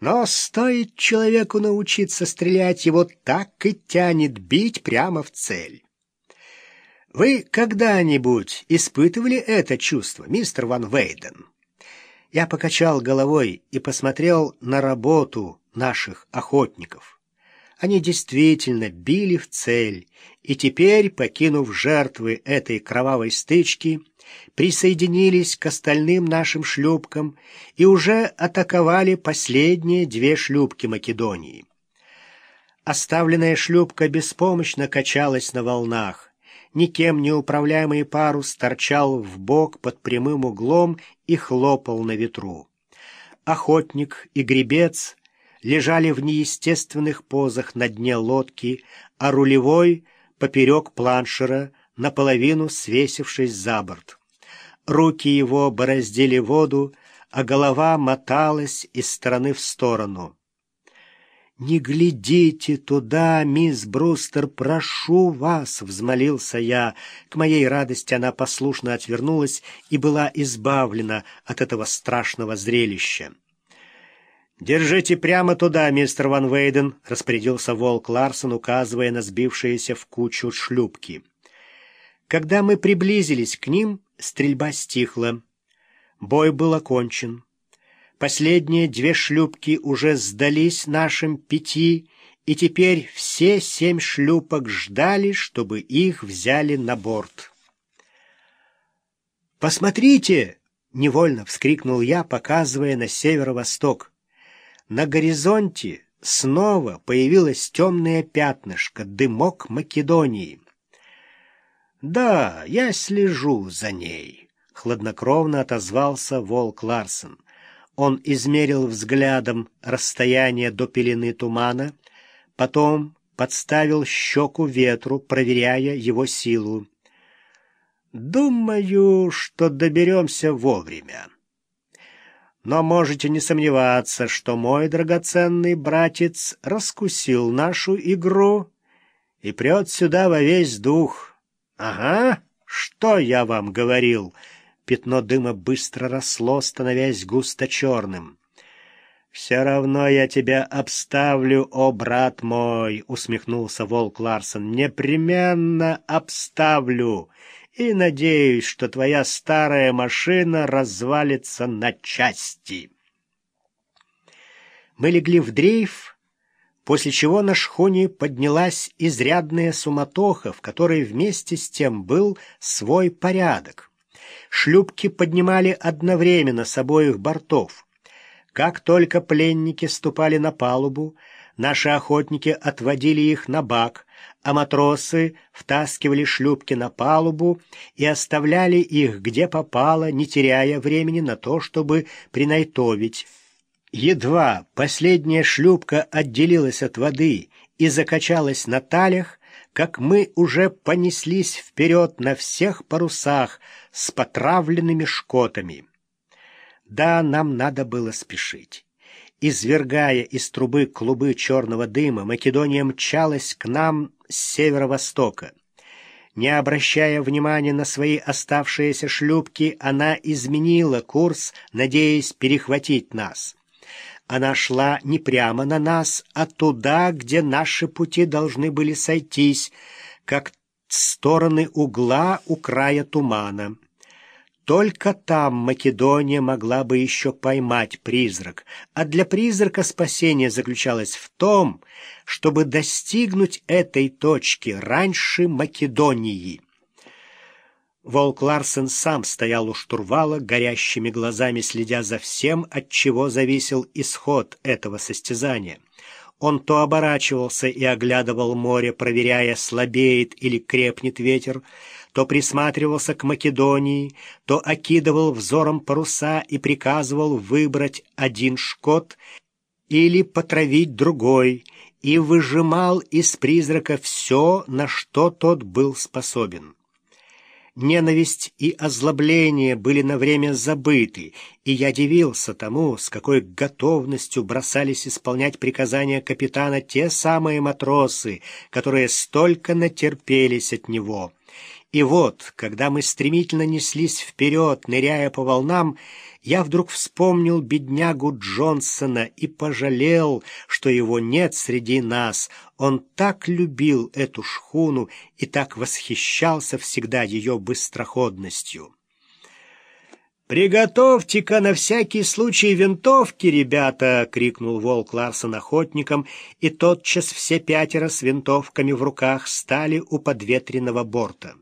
Но стоит человеку научиться стрелять, его так и тянет бить прямо в цель. Вы когда-нибудь испытывали это чувство, мистер Ван Вейден? Я покачал головой и посмотрел на работу наших охотников. Они действительно били в цель, и теперь, покинув жертвы этой кровавой стычки, присоединились к остальным нашим шлюпкам и уже атаковали последние две шлюпки Македонии. Оставленная шлюпка беспомощно качалась на волнах. Никем не управляемый парус торчал в бок под прямым углом и хлопал на ветру. Охотник и гребец лежали в неестественных позах на дне лодки, а рулевой — поперек планшера, наполовину свесившись за борт. Руки его бороздили воду, а голова моталась из стороны в сторону. «Не глядите туда, мисс Брустер, прошу вас!» — взмолился я. К моей радости она послушно отвернулась и была избавлена от этого страшного зрелища. «Держите прямо туда, мистер Ван Вейден», — распорядился Волк Ларсон, указывая на сбившиеся в кучу шлюпки. Когда мы приблизились к ним, стрельба стихла. Бой был окончен. Последние две шлюпки уже сдались нашим пяти, и теперь все семь шлюпок ждали, чтобы их взяли на борт. «Посмотрите!» — невольно вскрикнул я, показывая на северо-восток. На горизонте снова появилось темное пятнышко, дымок Македонии. «Да, я слежу за ней», — хладнокровно отозвался Волк Ларсен. Он измерил взглядом расстояние до пелены тумана, потом подставил щеку ветру, проверяя его силу. «Думаю, что доберемся вовремя. Но можете не сомневаться, что мой драгоценный братец раскусил нашу игру и прет сюда во весь дух». «Ага, что я вам говорил?» Пятно дыма быстро росло, становясь густо черным. «Все равно я тебя обставлю, о брат мой!» — усмехнулся Волк Ларсон. «Непременно обставлю, и надеюсь, что твоя старая машина развалится на части». Мы легли в дрейф, после чего на шхуне поднялась изрядная суматоха, в которой вместе с тем был свой порядок. Шлюпки поднимали одновременно с обоих бортов. Как только пленники ступали на палубу, наши охотники отводили их на бак, а матросы втаскивали шлюпки на палубу и оставляли их где попало, не теряя времени на то, чтобы принайтовить. Едва последняя шлюпка отделилась от воды и закачалась на талях, как мы уже понеслись вперед на всех парусах с потравленными шкотами. Да, нам надо было спешить. Извергая из трубы клубы черного дыма, Македония мчалась к нам с северо-востока. Не обращая внимания на свои оставшиеся шлюпки, она изменила курс, надеясь перехватить нас. Она шла не прямо на нас, а туда, где наши пути должны были сойтись, как стороны угла у края тумана. Только там Македония могла бы еще поймать призрак, а для призрака спасение заключалось в том, чтобы достигнуть этой точки раньше Македонии. Волк Ларсен сам стоял у штурвала, горящими глазами следя за всем, от чего зависел исход этого состязания. Он то оборачивался и оглядывал море, проверяя, слабеет или крепнет ветер, то присматривался к Македонии, то окидывал взором паруса и приказывал выбрать один шкот или потравить другой, и выжимал из призрака все, на что тот был способен. Ненависть и озлобление были на время забыты, и я дивился тому, с какой готовностью бросались исполнять приказания капитана те самые матросы, которые столько натерпелись от него. И вот, когда мы стремительно неслись вперед, ныряя по волнам, я вдруг вспомнил беднягу Джонсона и пожалел, что его нет среди нас. Он так любил эту шхуну и так восхищался всегда ее быстроходностью. «Приготовьте-ка на всякий случай винтовки, ребята!» — крикнул волк Ларсон охотникам, и тотчас все пятеро с винтовками в руках стали у подветренного борта.